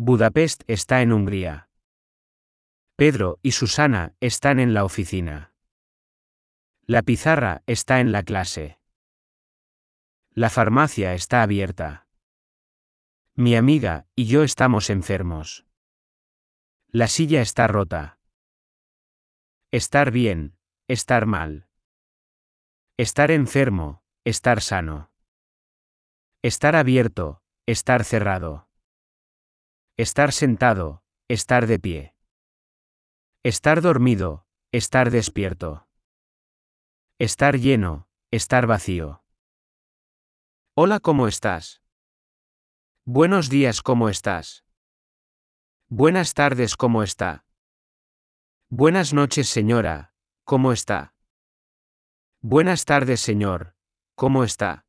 Budapest está en Hungría. Pedro y Susana están en la oficina. La pizarra está en la clase. La farmacia está abierta. Mi amiga y yo estamos enfermos. La silla está rota. Estar bien, estar mal. Estar enfermo, estar sano. Estar abierto, estar cerrado. Estar sentado, estar de pie. Estar dormido, estar despierto. Estar lleno, estar vacío. Hola, ¿cómo estás? Buenos días, ¿cómo estás? Buenas tardes, ¿cómo está? Buenas noches, señora, ¿cómo está? Buenas tardes, señor, ¿cómo está?